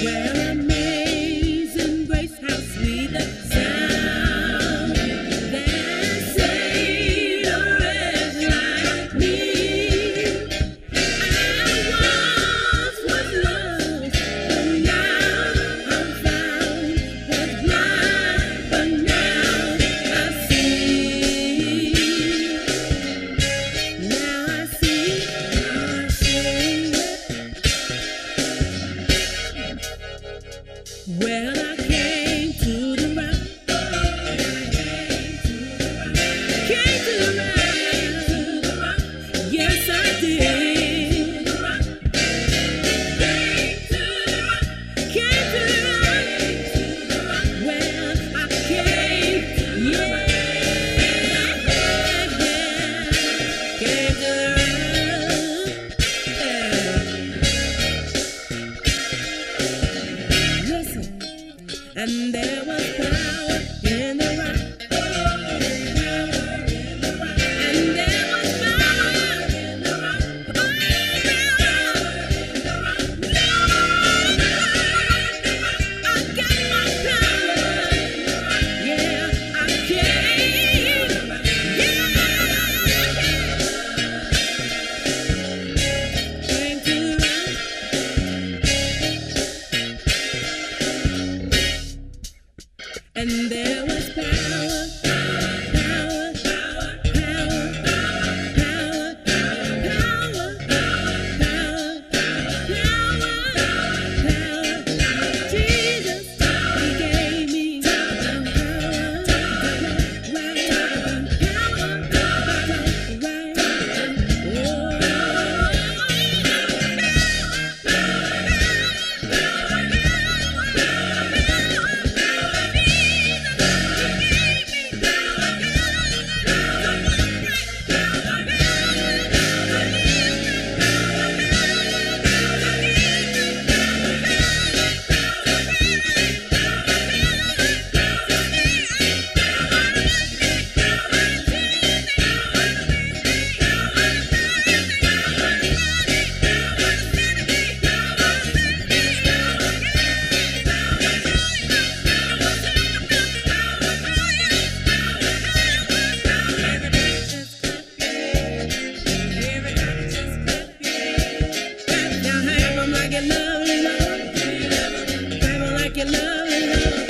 Yeah. And there was And there your love.